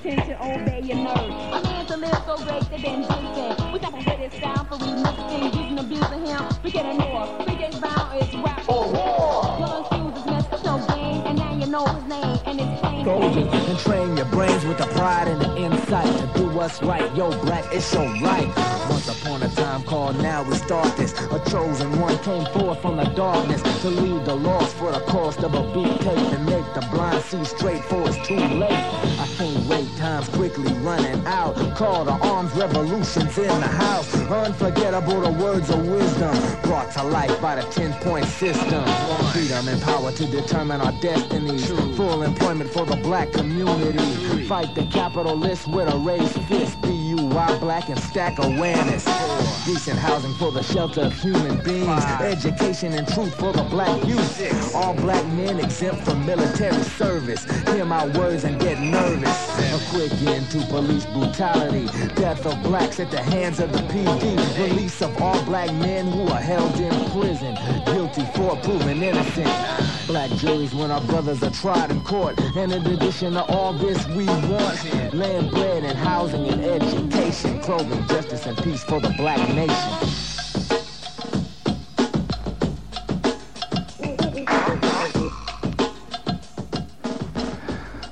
attention, obey your nerves. A man to live so great, they been drinking. We got to hit his sound for remixing, using, abusing him. We get getting more. Biggest bound is rap. Oh, war. Your excuse is mess, it's no game, and now you know his name, and it's plain. Soldiers and train your brains with the pride and the insight to do what's right. Yo, black, it's your right. Time called, now start this. A chosen one came forth from the darkness to lead the lost for the cost of a beat tape and make the blind see straight for it's too late. I can't wait, time's quickly running out. Call the arms revolutions in the house. Unforgettable the words of wisdom brought to life by the 10 point system. Freedom and power to determine our destinies. Full employment for the black community. Fight the capitalists with a raised fist. B-U-Y black and stack awareness. Decent housing for the shelter of human beings. Education and truth for the black youth. All black men exempt from military service. Hear my words and get nervous. A quick end to police brutality. Death of blacks at the hands of the PD. Release of all black men who are held in prison. Guilty for proven innocent. Black juries when our brothers are tried in court. And in addition to all this, we want land, bread, and housing and education, clothing, justice, and peace for the black nation.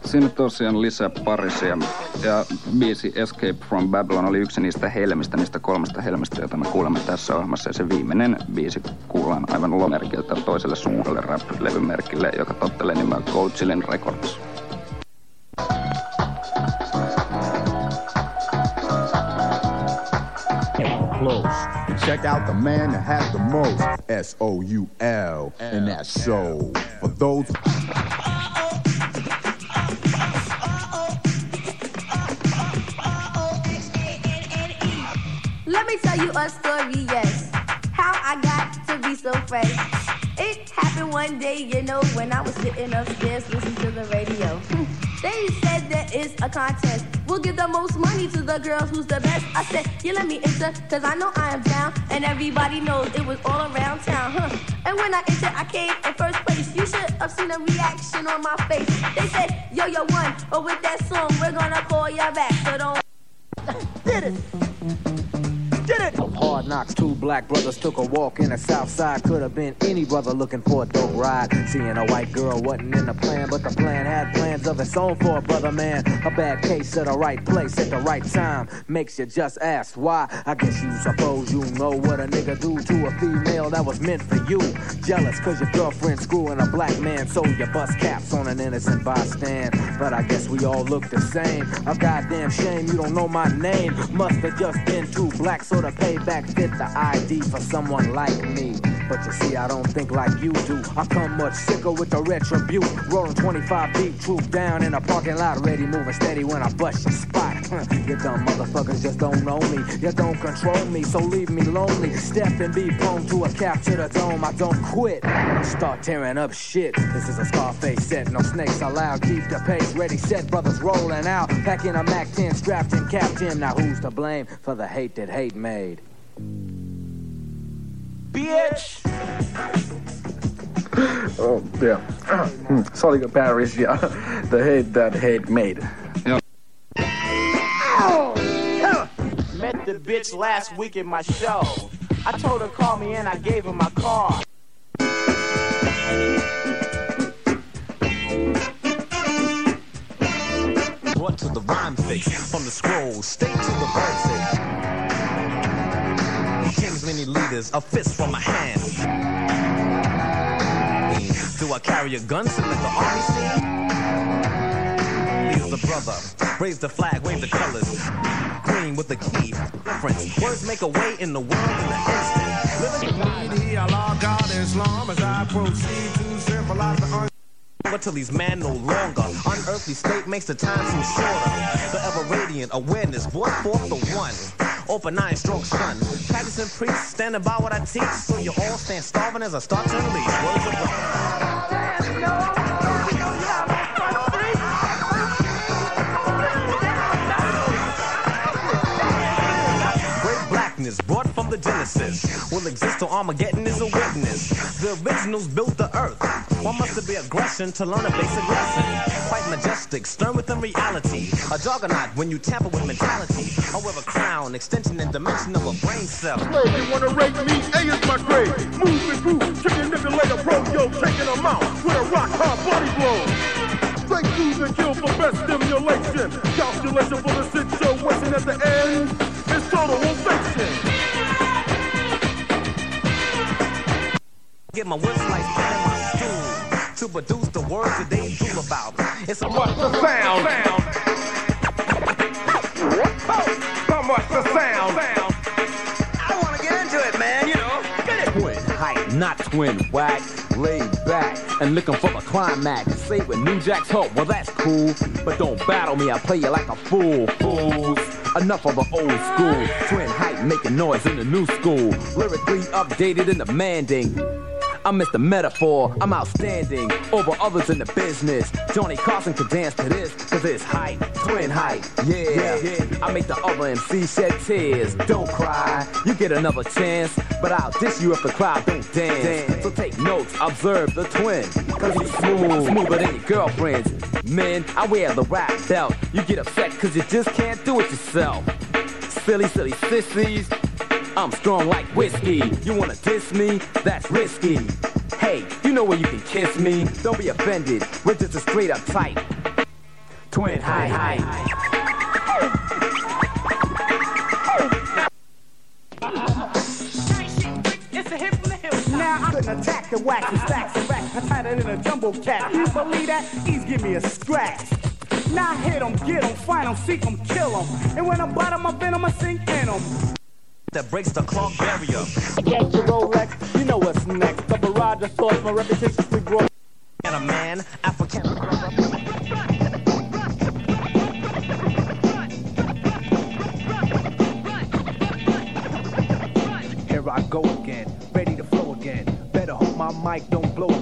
Siinä tosiaan lisää parisia. Ja biisi Escape from Babylon oli yksi niistä helmistä, niistä kolmesta helmistä, joita me kuulemme tässä ohjelmassa. Ja se viimeinen biisi kuullaan aivan lomerkiltä toiselle suurelle rap-levymerkille, joka tottelee nimeä Gold Records. Check out the man that has the most. S O U L in that soul. For those. Let me tell you a story, yes. How I got to be so fresh. It happened one day, you know, when I was sitting upstairs listening to the radio. they said there is a contest. We'll give the most money to the girls who's the best. I said, you let me enter, cause I know I am down. And everybody knows it was all around town, huh? And when I entered, I came in first place. You should have seen the reaction on my face. They said, yo, yo, one, but with that song, we're gonna call ya back. So don't. Did it! Did it! Hard knocks, two black brothers took a walk in the south side. Could have been any brother looking for a dope ride. Seeing a white girl wasn't in the plan, but the plan had plans of its own for a brother man. A bad case at the right place at the right time makes you just ask why. I guess you suppose you know what a nigga do to a female that was meant for you. Jealous cause your girlfriend screwing a black man, so you bust caps on an innocent bystand. But I guess we all look the same. A goddamn shame you don't know my name. Must have just been too black, so the payback fit the ID for someone like me. But you see, I don't think like you do. I come much sicker with the retribute. Rolling 25 deep, troop down in a parking lot, ready, moving steady when I bust your spot. you dumb motherfuckers just don't know me. You don't control me, so leave me lonely. Step and be prone to a capture the dome. I don't quit. Start tearing up shit. This is a Scarface set, no snakes allowed. Keep the pace ready, set brothers rolling out. Packing a Mac 10, strapped in, capped in. Now who's to blame for the hate that hate made? Bitch! oh, yeah. Hmm, Solid Paris, yeah. The hate that hate made. Met the bitch last week at my show. I told her call me and I gave her my card. Brought to the rhyme face, from the scroll, straight to the verses. Leaders, a fist from my hand. Do I carry a gun to let the army see? Leads the brother, raise the flag, wave the colors. Green with the key, difference. Words make a way in the world in an instant. Living in unity, Allah, God, Islam, as I proceed to symbolize the un- till he's man no longer. Unearthly state makes the time seem shorter. The ever radiant awareness brought forth the one. Open nine stroke sun. Practicing priest, standing by what I teach. So you all stand starving as I start to release. Words of God. Great blackness brought from the Genesis will exist till Armageddon is a witness. The originals built the Why must be aggression to learn a basic lesson. Quite majestic, stern within reality. A juggernaut when you tamper with mentality. I wear a crown, extension and dimension of a brain cell. Slow, they wanna rate me, A is my grade. Move and groove, chicken nigga later, bro, yo, taking them out with a rock hard body blow. Straight fools and kill for best stimulation. Calculation for the situation at the end. It's total ovation. Get my words sliced to produce the words that they drool about. It's a What's the sound? How much the sound? I wanna get into it, man, you know. Get it. Twin Hype, not twin whack. Laid back and looking for the climax. Say with New Jack's hope, well that's cool. But don't battle me, I play you like a fool. Fools. Enough of the old school. Twin hype making noise in the new school. Lyrically updated and demanding. I'm Mr. Metaphor, I'm outstanding over others in the business. Johnny Carson could dance to this, cause it's height, Twin Hype, yeah. yeah. I make the other MC shed tears. Don't cry, you get another chance. But I'll dish you if the crowd don't dance. So take notes, observe the twin. Cause he's smooth, smoother than your girlfriends. Men, I wear the rap belt. You get upset cause you just can't do it yourself. Silly, silly sissies. I'm strong like whiskey. You wanna diss me? That's risky. Hey, you know where you can kiss me. Don't be offended. We're just a straight up tight. Twin high high. I attack the wax and stacks and racks. I tied it in a jumbo cat. You believe that? He's give me a scratch. Now I hit him, get him, find him, seek him, kill him. And when I bottom my venom, I sink in him. That breaks the clock barrier. Get your Rolex, you know what's next. The barrage of thoughts, my reputation we grow. And a man, African. Here I go again, ready to flow again. Better hope my mic don't blow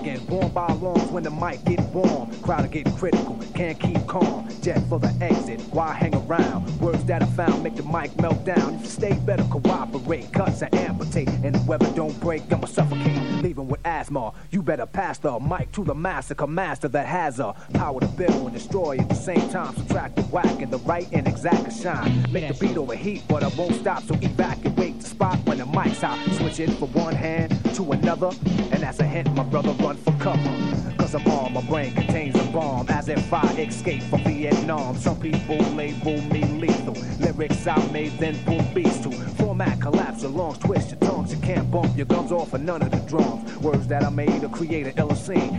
when the mic get warm. Crowd get critical, can't keep calm. Jet for the exit, why hang around? Words that I found make the mic melt down. If you stay better, cooperate. Cuts and amputate, and the weather don't break, I'ma suffocate. Leaving with asthma, you better pass the mic to the massacre master that has a power to build and destroy at the same time. Subtract the whack and the right and exact a shine. Make the beat overheat, but I won't stop, so evacuate spot when the mic's out. Switch it from one hand to another, and that's a hint, my brother, run for cover. Cause I'm my brain contains a bomb, as if I escaped from Vietnam. Some people label me lethal. Lyrics I made, then pull beats to. Format collapse, your lungs twist your tongues. You can't bump your gums off of none of the drums. Words that I made to create an iller.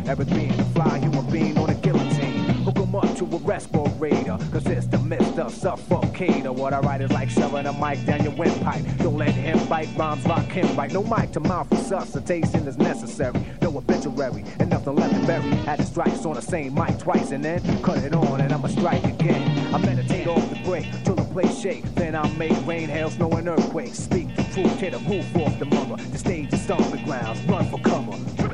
Everything to fly human being on a guillotine. Hook 'em up to a respirator. Cause it's the Mr. Suffocator. What I write is like shoving a mic down your windpipe. Don't let him bite, rhymes lock him right. No mic to mouth resuscitation is necessary. No obituary, and nothing left to bury. Had the strikes on the same mic twice and then cut it on and I'ma strike again. I meditate off the break till the place shake. Then I make rain, hail, snow, and earthquakes. Speak the truth, tear the roof off the mother. The stage is stomping grounds, run for cover.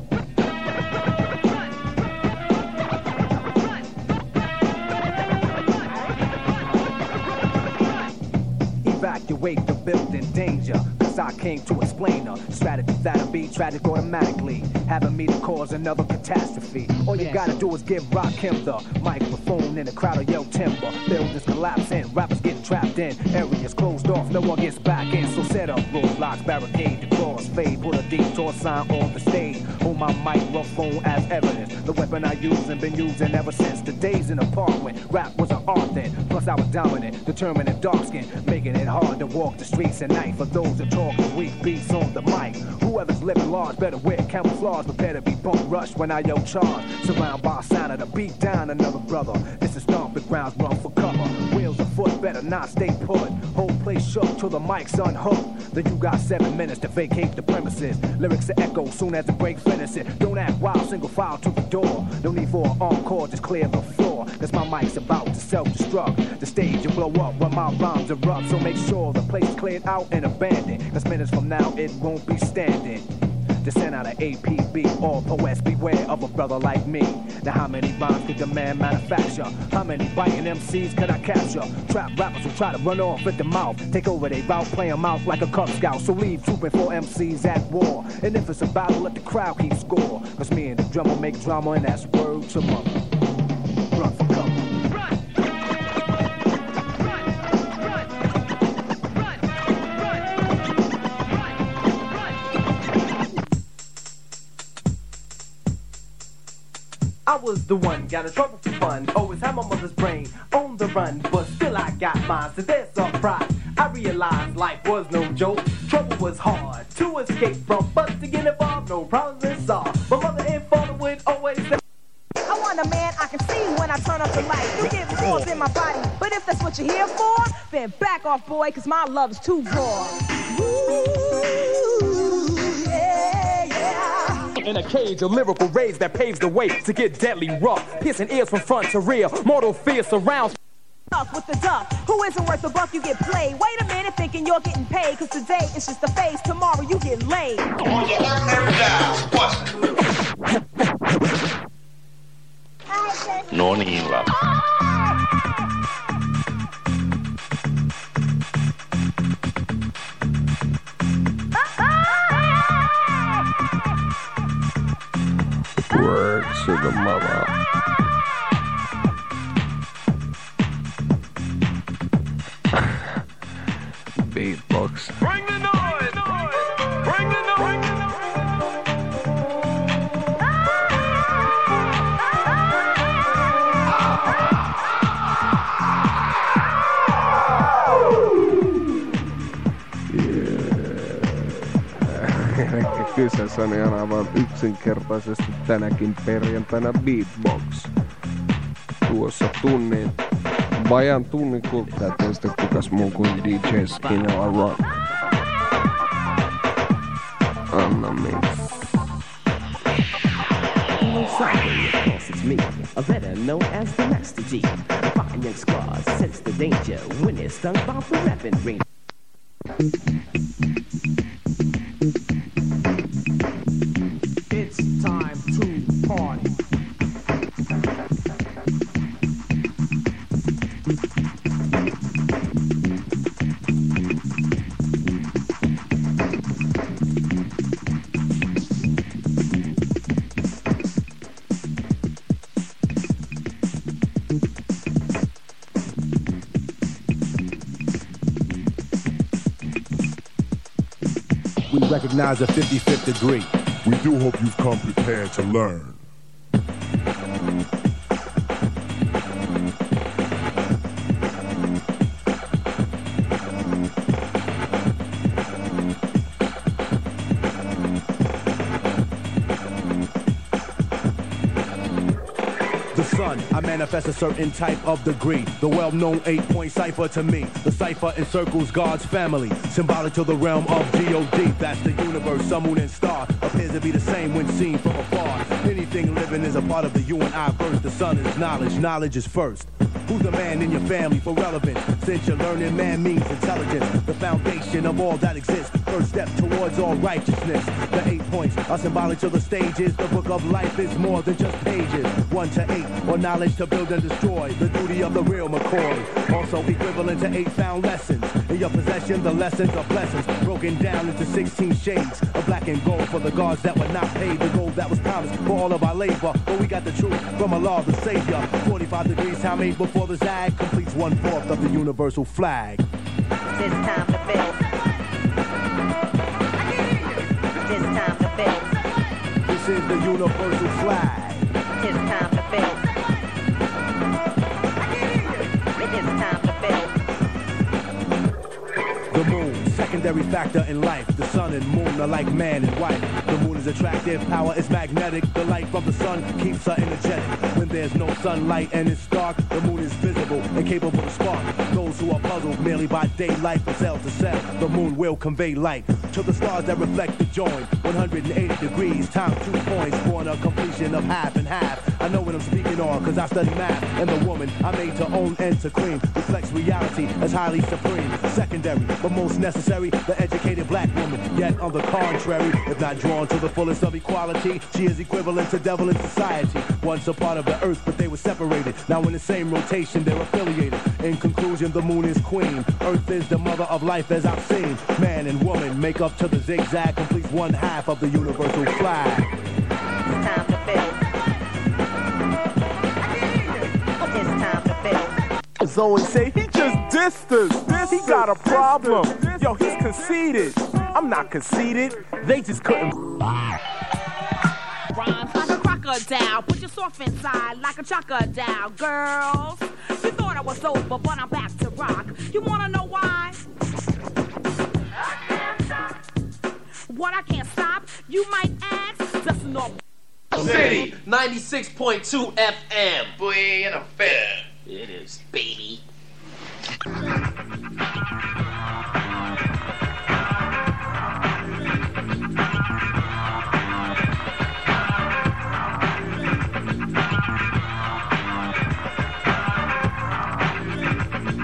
Evacuate the building, danger. Cause I came to explain a strategy that'll be tragic automatically. Having me to cause another catastrophe. All you gotta do is give Rock him the microphone in the crowd of yell timber. Buildings collapsing, rappers getting trapped in. Areas closed off, no one gets back in. So set up roadblocks, barricade the crossfade. Put a detour sign on the stage. Hold my microphone as evidence. The weapon I use and been using ever since the days in the park when rap was an art then. Plus I was dominant, determined and dark skin, making it hard to walk the streets at night. For those that talk the weak beats on the mic. Whoever's living large better wear camouflage, prepare to be bump rushed when I yo charge. Surrounded by sound of the beat down another brother. This is stomping grounds, run for cover. Wheels foot better not stay put. Whole place shook till the mic's unhooked. Then you got seven minutes to vacate the premises. Lyrics to echo soon as the break finishes. Don't act wild, single file to the door. No need for an encore, just clear the floor. Cause my mic's about to self-destruct. The stage will blow up when my rhymes erupt. So make sure the place cleared out and abandoned. Cause minutes from now it won't be standing. Send out an APB. All OS, beware of a brother like me. Now, how many rhymes could the man manufacture? How many biting MCs could I capture? Trap rappers who try to run off at the mouth. Take over they route, play them out like a Cub Scout. So leave trooping for MCs at war. And if it's a battle, let the crowd keep score. Cause me and the drummer make drama, and that's word to mother. I was the one, got in trouble for fun. Always had my mother's brain on the run, but still I got mine. So there's some pride. I realized life was no joke. Trouble was hard to escape from, but to get involved, no problems solved. My mother and father would always say. I want a man I can see when I turn up the light. You get force in my body, but if that's what you're here for, then back off, boy, cause my love is too raw. Yeah. In a cage of lyrical rage that paves the way to get deadly rough. Piercing ears from front to rear. Mortal fear surrounds. Up with the duck, who isn't worth a buck, you get played. Wait a minute, thinking you're getting paid, cause today it's just a phase, tomorrow you get laid. No niin, lapsi. Word to the mother. Beatbox. Bring the noise! Bring the noise! Eli kyseessä on aivan yksinkertaisesti tänäkin perjantaina Beatbox. Tuossa tunnin, vajan tunnin kuluttua teistä kukas muu kuin DJ Skinella Rock. Anna me, a better known as the Master G. Fine young squad, sense the danger when it's stung by the rapping ring. We recognize a 55th degree. We do hope you've come prepared to learn. Manifest a certain type of degree. The well-known eight-point cipher to me. The cipher encircles God's family, symbolic to the realm of God. That's the universe, sun, moon, and star. Appears to be the same when seen from afar. Anything living is a part of the you and I verse. The sun is knowledge, knowledge is first. Who's the man in your family for relevance? Since you're learning, man means intelligence. The foundation of all that exists. First step towards all righteousness. The eight points are symbolic to the stages. The book of life is more than just pages. One to eight, or knowledge to build and destroy. The duty of the real McCoy. Also equivalent to eight found lessons. In your possession, the lessons are blessings. Broken down into 16 shades of black and gold for the guards that were not paid. The gold that was promised for all of our labor. But we got the truth from Allah, the Savior. 45 degrees, time made before the zag completes one fourth of the universal flag. It's time to build. It's time to build. This is the universal flag. It's time to build. It's time to build. The moon, secondary factor in life. The sun and moon are like man and wife. The moon is attractive, power is magnetic. The light from the sun keeps her energetic. When there's no sunlight and it's dark, the moon is visible and capable of spark. Those who are puzzled merely by daylight from cell to cell, the moon will convey light to the stars that reflect the join. 180 degrees, time two points born a completion of half and half. I know what I'm speaking on, cause I study math. And the woman I made to own and to cream reflects reality as highly supreme. Secondary, but most necessary, the educated black woman. Yet on the contrary, if not drawn to the fullest of equality. She is equivalent to devil in society. Once a part of the earth, but they were separated. Now in the same rotation, they're affiliated. In conclusion, the moon is queen. Earth is the mother of life as I've seen. Man and woman make up to the zigzag, completes one half of the universal flag. Build. Zoe say he just dissed us. He got a problem. Yo, he's conceited. I'm not conceited. They just couldn't. Rhymes like a crocodile. Put your soft inside like a crocodile. Girls, you thought I was over, but I'm back to rock. You wanna know why? I What I can't stop, you might ask. Just no. City 96.2 FM. Boy, in effect. It is, baby.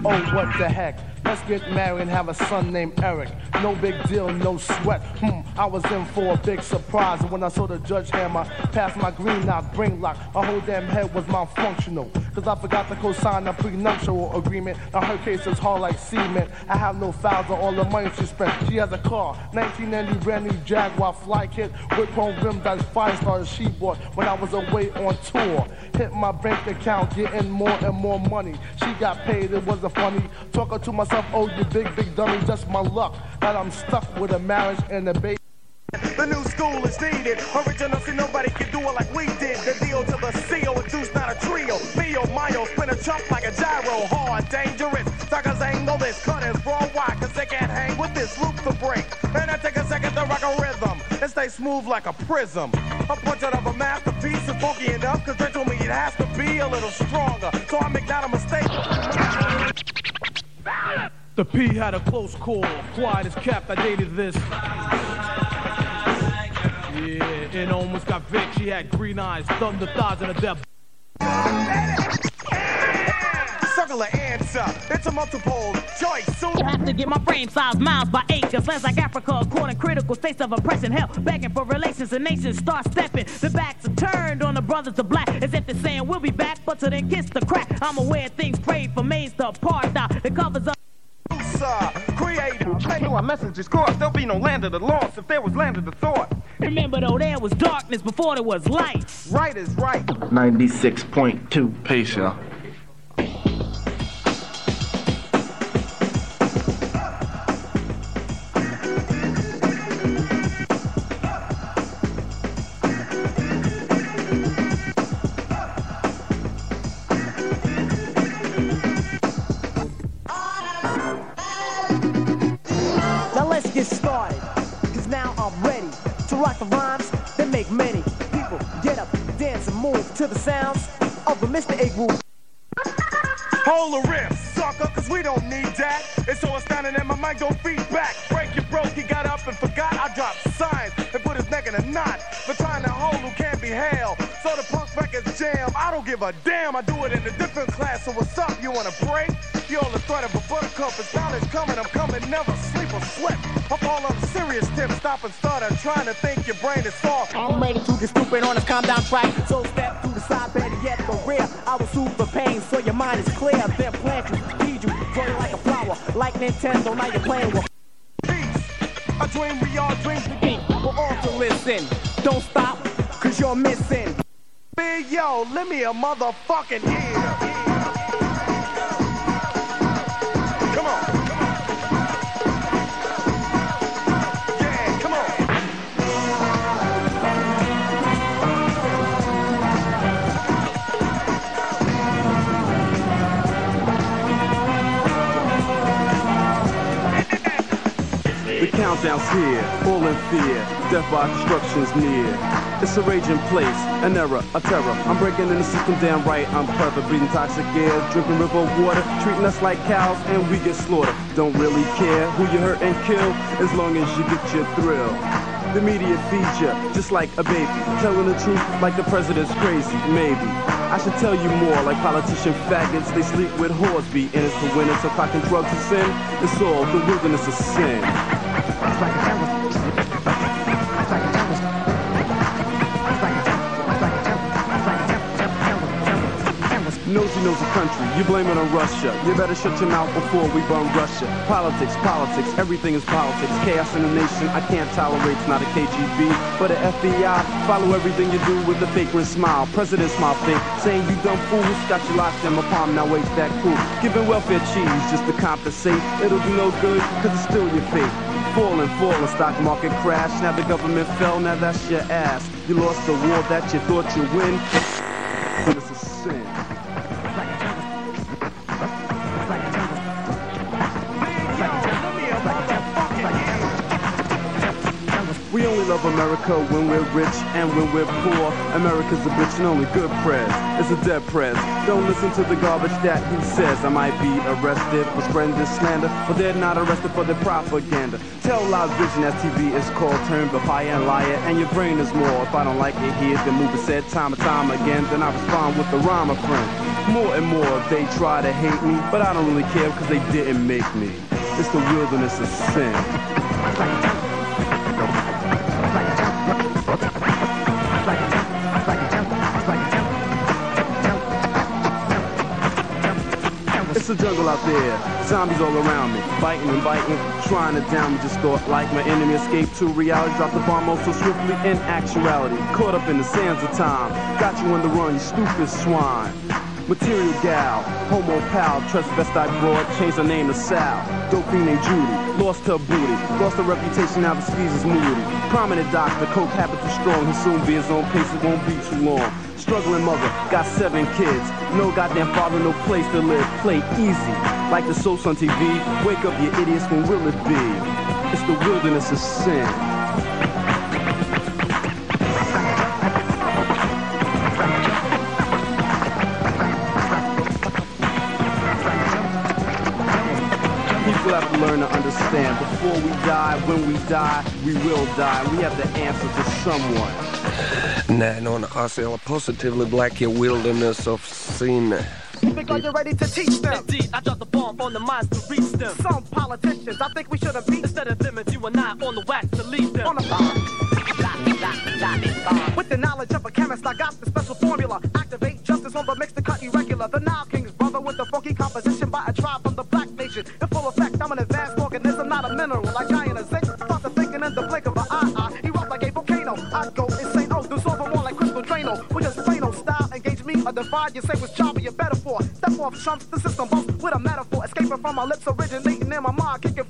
Oh, what the heck? Let's get married and have a son named Eric. No big deal, no sweat. Hmm, I was in for a big surprise. And when I saw the judge hammer past my green knock, brain lock, my whole damn head was malfunctional. Cause I forgot to co-sign a prenuptial agreement. Now her case is hard like cement. I have no files on all the money she spent. She has a car, 1990 brand new Jaguar fly kit with chrome rims that's five stars she bought when I was away on tour. Hit my bank account, getting more and more money. She got paid, it wasn't funny. Talking to myself, oh, you big, big dummy, just my luck. That I'm stuck with a marriage and a baby. The new school is needed. Original, see nobody can do it like we did. The deal to the seal, a deuce, not a trio. Mio, Mayo, spin a chump like a gyro. Hard, dangerous. Suckers know this. Cut is raw. Why? Cause they can't hang with this loop to break. And I take a second to rock a rhythm. And stay smooth like a prism. A portrait of a masterpiece is funky enough. Cause they told me it has to be a little stronger. So I make not a mistake. The P had a close call. Quiet as kept, I dated this. Yeah, and almost got Vic. She had green eyes, thunder thighs, and a death. Circular answer. It's a multiple choice. So I have to get my frame size miles by acres. Lands like Africa, according critical states of oppression. Hell, begging for relations and nations start stepping. The backs are turned on the brothers of black, as if they're saying we'll be back, but to then kiss the crack. I'm aware things prayed for mains to apartheid. The covers up. Creative. Knew our message is crossed. There'll be no land of the lost if there was land of the thought. Remember though, there was darkness before there was light. Right is right. 96.2. Peace, y'all. Mr. Groove. Hold the riff, sucker, cause we don't need that. It's so astounding that my mic don't feedback. Break it broke, he got up and forgot. I dropped signs and put his neck in a knot. For trying to hold who can't be held. So the punk records jam. I don't give a damn, I do it in a different class. So what's up, you wanna break? You're the threat of a buttercup. It's knowledge coming, I'm coming, never sleep or slip. Up all on the serious tip, stop and start. I'm trying to think your brain is soft. I'm ready to get stupid on a calm down track. So step to the side, better yet the rear. I will soothe the pain so your mind is clear. Then plant you, feed you, grow you like a flower. Like Nintendo, now you're playing with. A dream we all dream to be. We're all to listen. Don't stop, cause you're missing. Big yo, let me a motherfucking ear. Countdown's here, all in fear. Death by destruction's near. It's a raging place, an era, a terror. I'm breaking in the system damn right. I'm clever, breathing toxic air, drinking river water, treating us like cows, and we get slaughtered. Don't really care who you hurt and kill, as long as you get your thrill. The media feeds you just like a baby, telling the truth like the president's crazy, maybe. I should tell you more like politician faggots. They sleep with and it's for winners. So clocking drugs is sin. It's all the wilderness of sin. Nosy knows the country, you blame it on Russia. You better shut your mouth before we burn Russia. Politics, politics, everything is politics. Chaos in the nation, I can't tolerate. It's not a KGB, but a FBI. Follow everything you do with a vagrant smile. President smile fake, saying you dumb fools. Got you locked in my palm, now wait that cool. Giving welfare cheese just to compensate. It'll do no good, cause it's still your fate. Falling, falling, stock market crash. Now the government fell, now that's your ass. You lost the war that you thought you win. It's a sin. Love America when we're rich and when we're poor. America's a bitch and only good press. It's a dead press. Don't listen to the garbage that he says. I might be arrested for spreading this slander, but they're not arrested for their propaganda. Tell loud vision as TV is called, turn papaya and liar, and your brain is more. If I don't like it here, then move it said time and time again, then I respond with the rhyme, my friend. More and more they try to hate me, but I don't really care because they didn't make me. It's the wilderness of sin. It's a jungle out there, zombies all around me, biting and biting, trying to down me. Just thought like my enemy escaped to reality, dropped the bomb so swiftly in actuality. Caught up in the sands of time, got you on the run, you stupid swine. Material gal, homo pal, transvestite broad, changed her name to Sal. Dopey named Judy, lost her booty, lost her reputation, now skis is moody. Prominent doctor, coke habit too strong, he'll soon be his own pace, it won't be too long. Struggling mother, got seven kids, no goddamn father, no place to live, play easy. Like the soaps on TV, wake up you idiots, when will it be? It's the wilderness of sin. Understand. Before we die, when we die, we will die. We have the answer to someone. Näin on asialla Positively Black ja Wilderness of Sin. Think are ready to teach them? Indeed, I dropped the bomb on the minds to reach them. Some politicians, I think we should have beat instead of them as you and I on the wax to lead them. On the With the knowledge of a chemist, I got the divide. You say was choppy, you better for. Step off trumps the system bumps with a metaphor. Escaping from my lips, originating in my mind. Kicking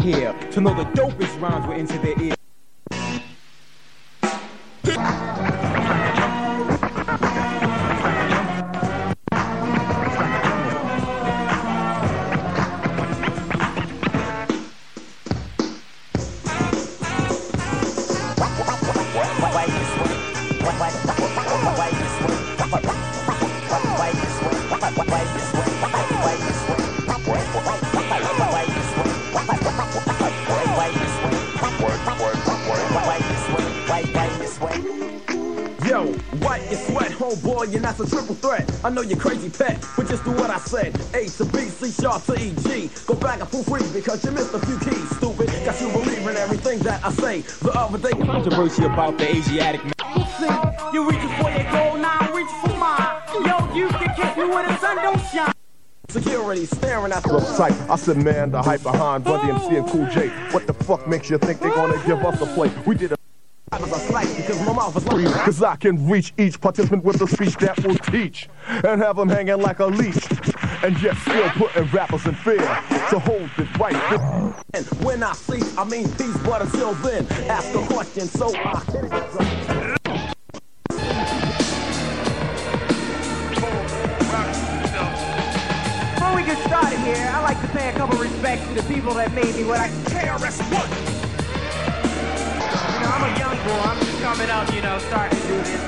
here to know the dopest rhymes were into their ear. Controversy about the Asiatic man. You reaching for your goal, now I'm reaching for mine. Yo, you can kiss me when the sun don't shine. security staring at the Look tight. I said, man, the hype behind Run DMC and Cool J. What the fuck makes you think they're gonna give us a play? We did a as I slice because my mouth is like Cause I can reach each participant with a speech that will teach and have them hanging like a leash. And yet still putting rappers in fear to hold it right. And when I see, I mean peace, but until then, ask a question so I Before we get started here, I'd like to pay a couple respects to the people that made me what I KRS-One. You know, I'm a young boy. I'm just coming up, you know, starting to do this.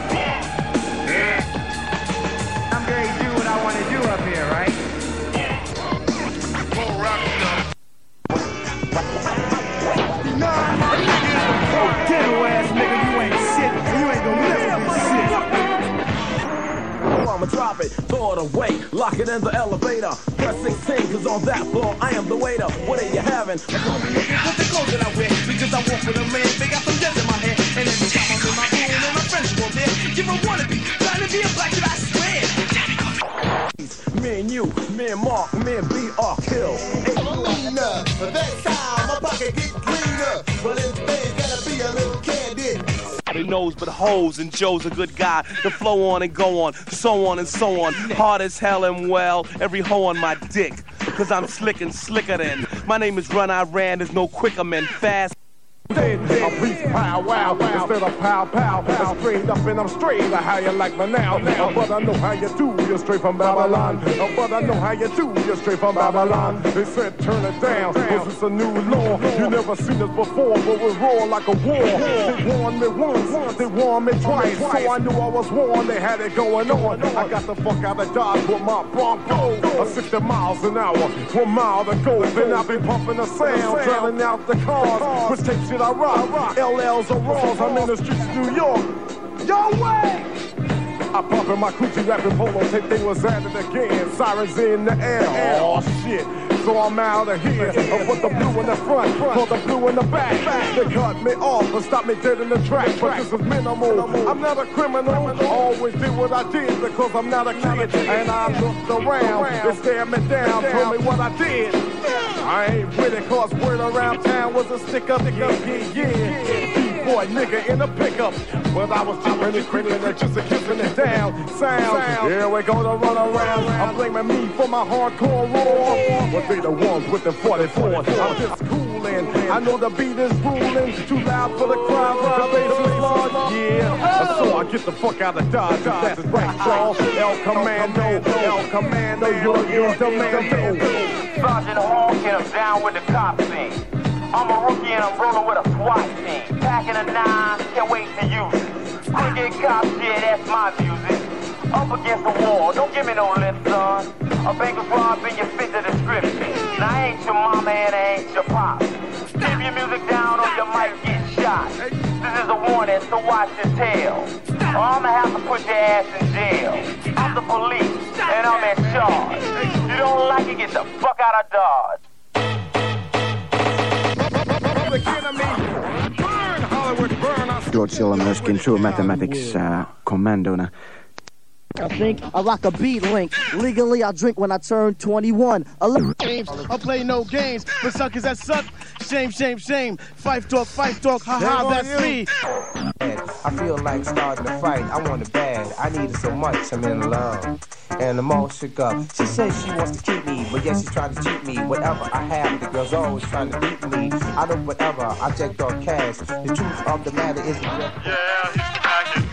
I'm going to do what I want to do up here, right? Ghetto ass nigga, you ain't shit, and you ain't gonna never be shit. I'ma drop it, throw it away, lock it in the elevator. Press 16, cause on that floor I am the waiter. What are you having? With the clothes that I wear, because I walk with a man, they got some death in my hair. And every time I'm in my room and my friends go there, give a wannabe, trying to be a black that I swear. Me and you, me and Mark, me and B are killed. Greener, but that time Knows but hoes, and Joe's a good guy. The flow on and go on, so on and so on. Hard as hell and well, every hoe on my dick. Cause I'm slick and slicker than. My name is Run I Ran, there's no quicker man. fast. A beast pow wow instead of pow pow. I'm straight up and I'm straight. How you like me now? now. But I know how you do. You're straight from Babylon. But I know how you do. You're straight from Babylon. They said turn it down. Cause it's a new law. You never seen this before, but we roar like a war. They warned me once. They warned me twice. So I knew I was warned. They had it going on. I got the fuck out of Dodge with my Bronco. A 60 miles an hour. One mile to go. Then I be pumping the sound. Drowning out the cars. Which tape shit I rock. LLs or Raws. I'm in the streets of New York. Yo, way! I pump in my coochie rapping polo tape, they was at it again. Sirens in the air. Oh shit. So I'm out of here. I put the blue in the front, for the blue in the back. They cut me off and stop me dead in the track. But this is minimal. I'm not a criminal. Always did what I did because I'm not a kid. And I looked around. They stared me down, told me what I did. I ain't with it cause word around town was a stick up, up, yeah, yeah. Boy, nigga in a pickup, but I was jipping and creeping and just a kissing it down. Sound, here we go to run around. I'm blaming me for my hardcore roar, but they the ones with the 44. I'm just coolin'. I know the beat is ruling, too loud for the crowd, but the bass is large. Yeah, so I get the fuck out of Dodge. If that's right, y'all. El Commando, El Commando, you're your demand. Sergeant Hawk and I'm down with the cop scene. I'm a rookie and I'm rolling with a SWAT team. Packing a nine, can't wait to use it. Quick get cop shit, that's my music. Up against the wall, don't give me no lip, son. A bank is robbing, you fit the description. And I ain't your mama and I ain't your pop. Keep your music down or you might get shot. This is a warning, so watch your tail. Or I'ma have to put your ass in jail. I'm the police, and I'm in charge. You don't like it, get the fuck out of Dodge. George Hill myöskin True Mathematics uh, Commandona. I think I rock a beat link. Legally, I drink when I turn 21. A li- games. I play no games. For suckers that suck, shame, shame, shame. Fife talk, fife talk, haha, that's me. I feel like starting a fight. I want it bad. I need it so much. I'm in love. And I'm all shook up. She says she wants to keep me, but yet she's trying to cheat me. Whatever I have, the girl's always trying to beat me. I don't whatever. I checked on cash. The truth of the matter is yeah,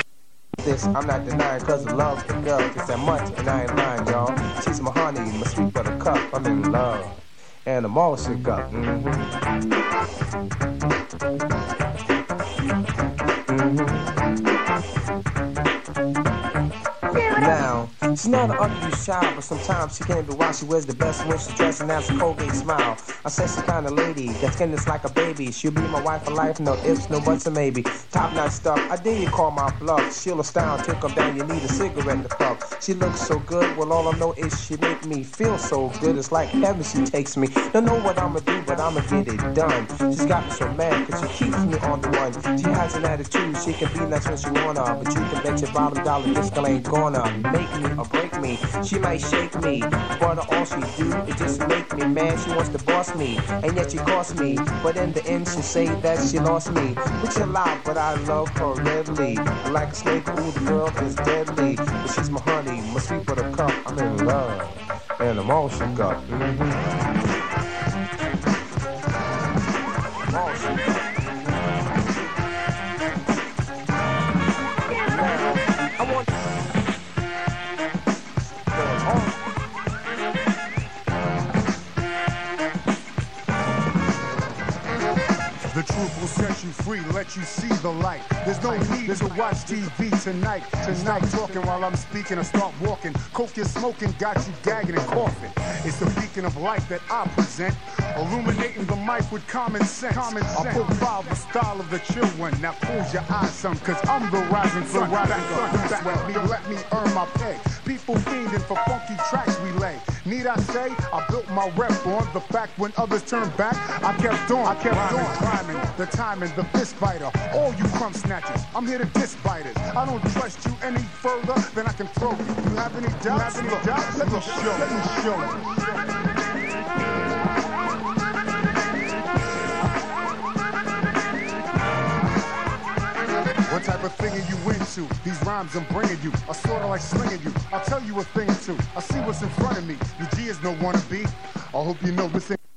this I'm not denying cause I love the girl just that much and I ain't lying y'all she's my honey my sweet buttercup I'm in love and I'm all shook up mm-hmm. Now, she's not an ugly child, but sometimes she can't be why she wears the best when she's dressed and has a Colgate smile. I said she's kind of lady, that skin is like a baby. She'll be my wife for life, no ifs, no buts, or maybe. Top notch stuff, I dare you call my bluff. She'll astound, take them down, you need a cigarette to puff. She looks so good, well all I know is she make me feel so good. It's like heaven she takes me. Don't know what I'ma do, but I'ma get it done. She's got me so mad, cause she keeps me on the run. She has an attitude, she can be nice when she wanna, but you can bet your bottom dollar this girl ain't gonna make me or break me. She might shake me, but all she do is just make me mad. She wants to boss me, and yet she cost me. But in the end, she say that she lost me. Which a lie, but I love her readily. Like a snake, ooh, the girl is deadly. But she's my honey, my sweet buttercup. I'm in love, and I'm all shook up. Mm-hmm. All Let you see the light. There's no need to watch TV tonight. Tonight, talking while I'm speaking I start walking. Coke you're smoking got you gagging and coughing. It's the beacon of light that I present, illuminating the mic with common sense. Common sense. I profile the style of the chill one. Now close your eyes some, cause I'm the rising sun. Back up, back let me, let me earn my pay. People fiending for funky tracks we lay. Need I say, I built my rep on the fact when others turned back, I kept on, I kept rhyming, on. Rhyming, the timing, the fist biter. All you crumb snatchers, I'm here to diss biters. I don't trust you any further than I can throw you. You have any doubts? You have any doubts? Let me show, let me show you. What type of thing are you into? These rhymes I'm bringing you are sorta like slinging you. I'll tell you a thing or two. I see what's in front of me. Your G is no wannabe. I hope you know this ain't.